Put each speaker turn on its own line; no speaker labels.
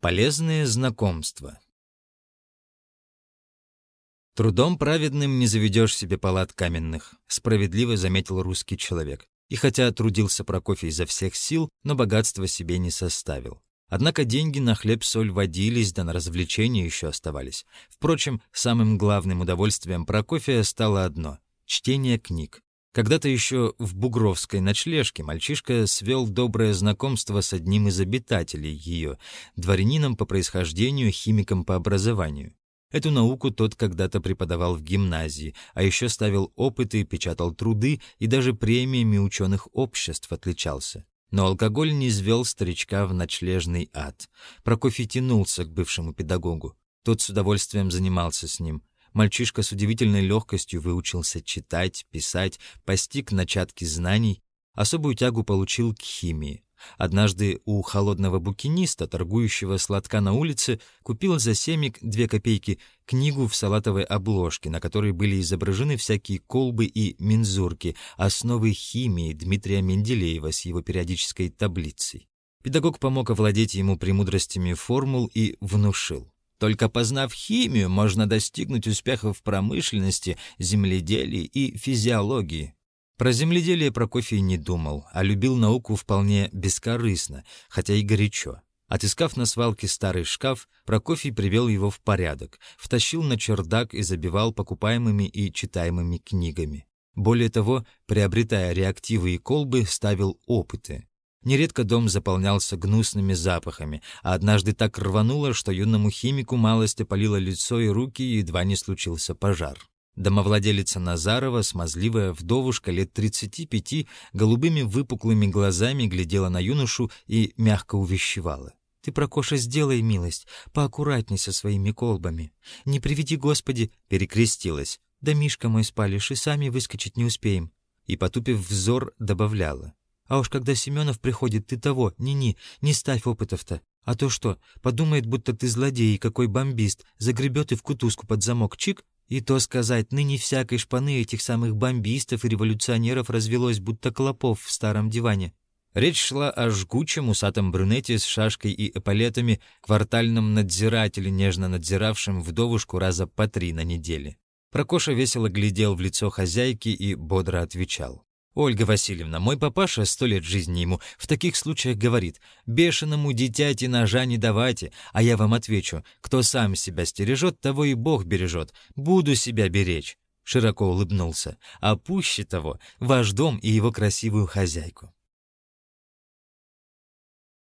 Полезные знакомства. Трудом праведным не заведешь себе палат каменных, справедливо заметил русский человек. И хотя трудился Прокофий изо всех сил, но богатства себе не составил. Однако деньги на хлеб-соль водились, да на развлечения еще оставались. Впрочем, самым главным удовольствием Прокофия стало одно — чтение книг. Когда-то еще в бугровской ночлежке мальчишка свел доброе знакомство с одним из обитателей ее, дворянином по происхождению, химиком по образованию. Эту науку тот когда-то преподавал в гимназии, а еще ставил опыты, печатал труды и даже премиями ученых обществ отличался. Но алкоголь не извел старичка в ночлежный ад. Прокофий тянулся к бывшему педагогу. Тот с удовольствием занимался с ним. Мальчишка с удивительной легкостью выучился читать, писать, постиг начатки знаний, особую тягу получил к химии. Однажды у холодного букиниста, торгующего сладка на улице, купил за семик две копейки книгу в салатовой обложке, на которой были изображены всякие колбы и мензурки, основы химии Дмитрия Менделеева с его периодической таблицей. Педагог помог овладеть ему премудростями формул и внушил. Только познав химию, можно достигнуть успехов в промышленности, земледелии и физиологии. Про земледелие Прокофий не думал, а любил науку вполне бескорыстно, хотя и горячо. Отыскав на свалке старый шкаф, Прокофий привел его в порядок, втащил на чердак и забивал покупаемыми и читаемыми книгами. Более того, приобретая реактивы и колбы, ставил опыты. Нередко дом заполнялся гнусными запахами, а однажды так рвануло, что юному химику малость опалило лицо и руки, и едва не случился пожар. Домовладелица Назарова, смазливая вдовушка лет 35, голубыми выпуклыми глазами глядела на юношу и мягко увещевала. «Ты, Прокоша, сделай милость, поаккуратней со своими колбами. Не приведи, Господи!» — перекрестилась. «Да Мишка мой спалишь, и сами выскочить не успеем». И, потупив взор, добавляла. А уж когда Семенов приходит, ты того, ни-ни, не ставь опытов-то. А то что, подумает, будто ты злодей и какой бомбист, загребет и в кутузку под замок чик? И то сказать, ныне всякой шпаны этих самых бомбистов и революционеров развелось, будто клопов в старом диване. Речь шла о жгучем усатом брюнете с шашкой и эполетами, квартальном надзирателе, нежно надзиравшем вдовушку раза по три на неделе. Прокоша весело глядел в лицо хозяйки и бодро отвечал. Ольга Васильевна, мой папаша, сто лет жизни ему, в таких случаях говорит, бешеному дитяти ножа не давайте, а я вам отвечу, кто сам себя стережет, того и Бог бережет, буду себя беречь. Широко улыбнулся, а пуще того, ваш дом и его красивую хозяйку.